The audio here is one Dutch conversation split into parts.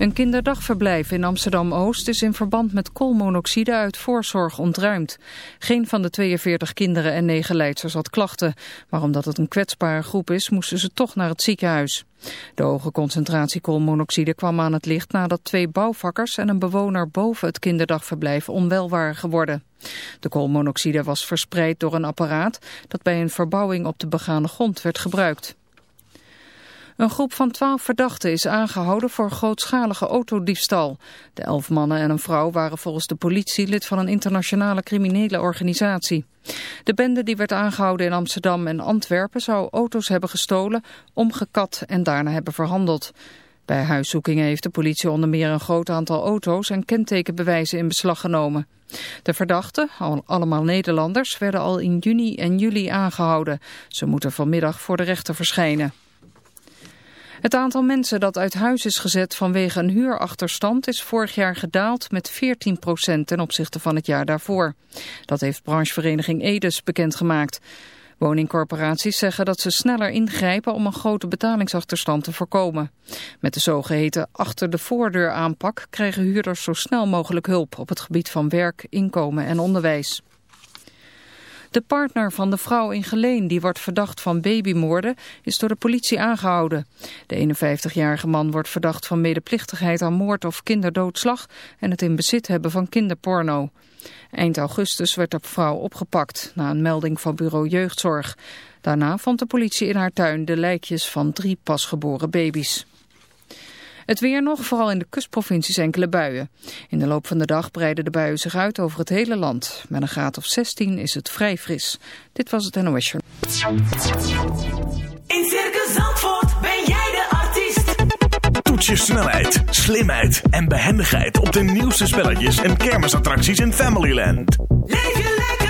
Een kinderdagverblijf in Amsterdam-Oost is in verband met koolmonoxide uit voorzorg ontruimd. Geen van de 42 kinderen en negen leidsters had klachten. Maar omdat het een kwetsbare groep is, moesten ze toch naar het ziekenhuis. De hoge concentratie koolmonoxide kwam aan het licht nadat twee bouwvakkers en een bewoner boven het kinderdagverblijf onwel waren geworden. De koolmonoxide was verspreid door een apparaat dat bij een verbouwing op de begane grond werd gebruikt. Een groep van twaalf verdachten is aangehouden voor grootschalige autodiefstal. De elf mannen en een vrouw waren volgens de politie lid van een internationale criminele organisatie. De bende die werd aangehouden in Amsterdam en Antwerpen zou auto's hebben gestolen, omgekat en daarna hebben verhandeld. Bij huiszoekingen heeft de politie onder meer een groot aantal auto's en kentekenbewijzen in beslag genomen. De verdachten, allemaal Nederlanders, werden al in juni en juli aangehouden. Ze moeten vanmiddag voor de rechter verschijnen. Het aantal mensen dat uit huis is gezet vanwege een huurachterstand is vorig jaar gedaald met 14% ten opzichte van het jaar daarvoor. Dat heeft branchevereniging Edes bekendgemaakt. Woningcorporaties zeggen dat ze sneller ingrijpen om een grote betalingsachterstand te voorkomen. Met de zogeheten achter de voordeur aanpak krijgen huurders zo snel mogelijk hulp op het gebied van werk, inkomen en onderwijs. De partner van de vrouw in Geleen, die wordt verdacht van babymoorden, is door de politie aangehouden. De 51-jarige man wordt verdacht van medeplichtigheid aan moord of kinderdoodslag en het in bezit hebben van kinderporno. Eind augustus werd de vrouw opgepakt na een melding van bureau jeugdzorg. Daarna vond de politie in haar tuin de lijkjes van drie pasgeboren baby's. Het weer nog, vooral in de kustprovincies enkele buien. In de loop van de dag breiden de buien zich uit over het hele land. Met een graad of 16 is het vrij fris. Dit was het NOS Show. In Circus Zandvoort ben jij de artiest. Toets je snelheid, slimheid en behendigheid op de nieuwste spelletjes en kermisattracties in Familyland. Leef je lekker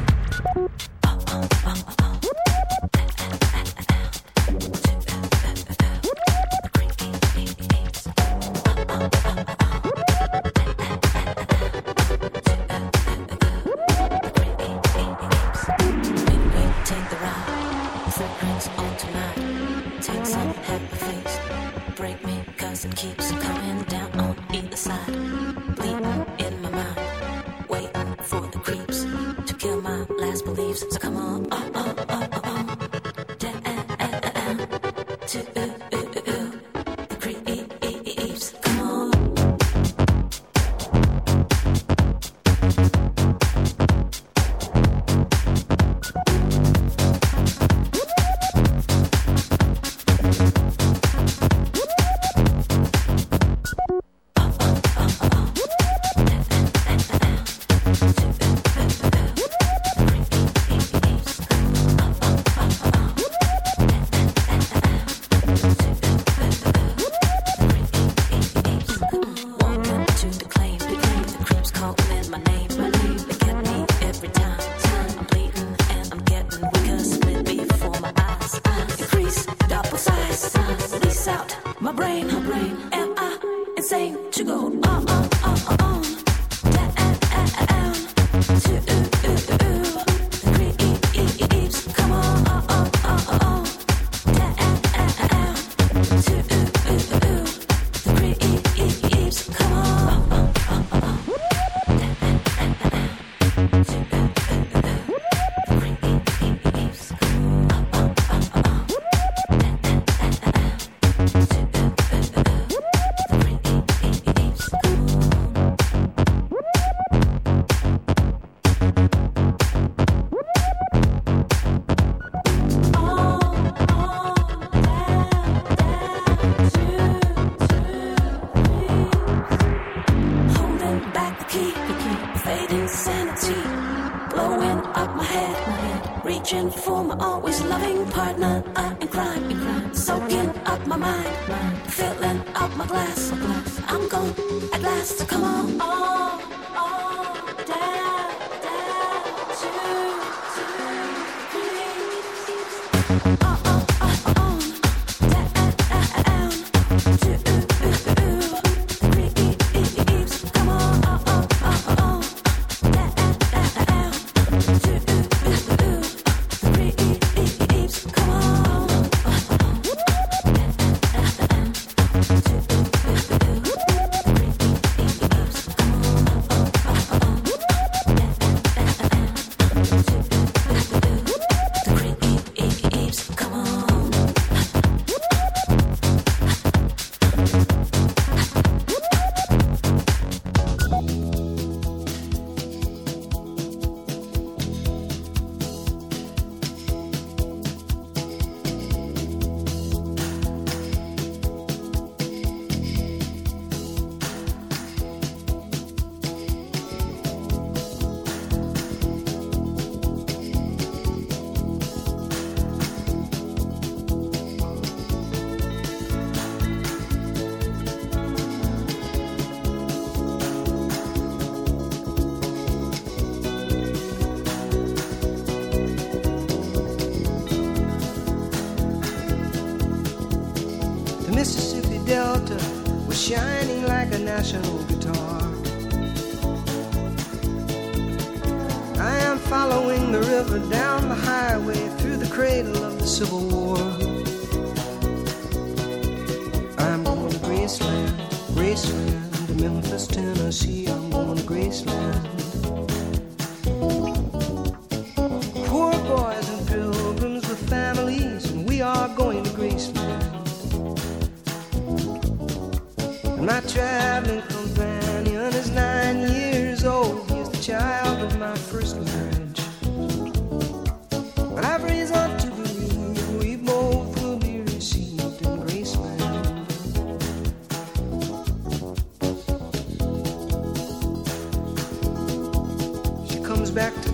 for my always loving partner. I am crying, soaking up my mind, filling up my glass. I'm gone at last, to come on. Oh. the river, down the highway, through the cradle of the Civil War. I'm going to Graceland, Graceland, to Memphis, Tennessee. I'm going to Graceland. Poor boys and pilgrims with families, and we are going to Graceland. My traveling companion is nine years old. He's the child.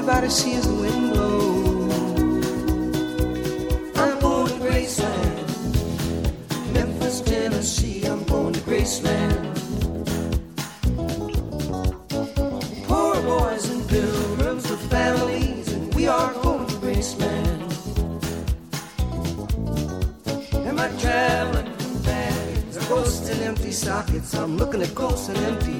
Everybody sees the wind blow. I'm going to Graceland, Memphis, Tennessee. I'm going to Graceland. Poor boys and pilgrims with families, and we are going to Graceland. Am I traveling bags? Are ghosts and empty sockets? I'm looking at ghosts and empties.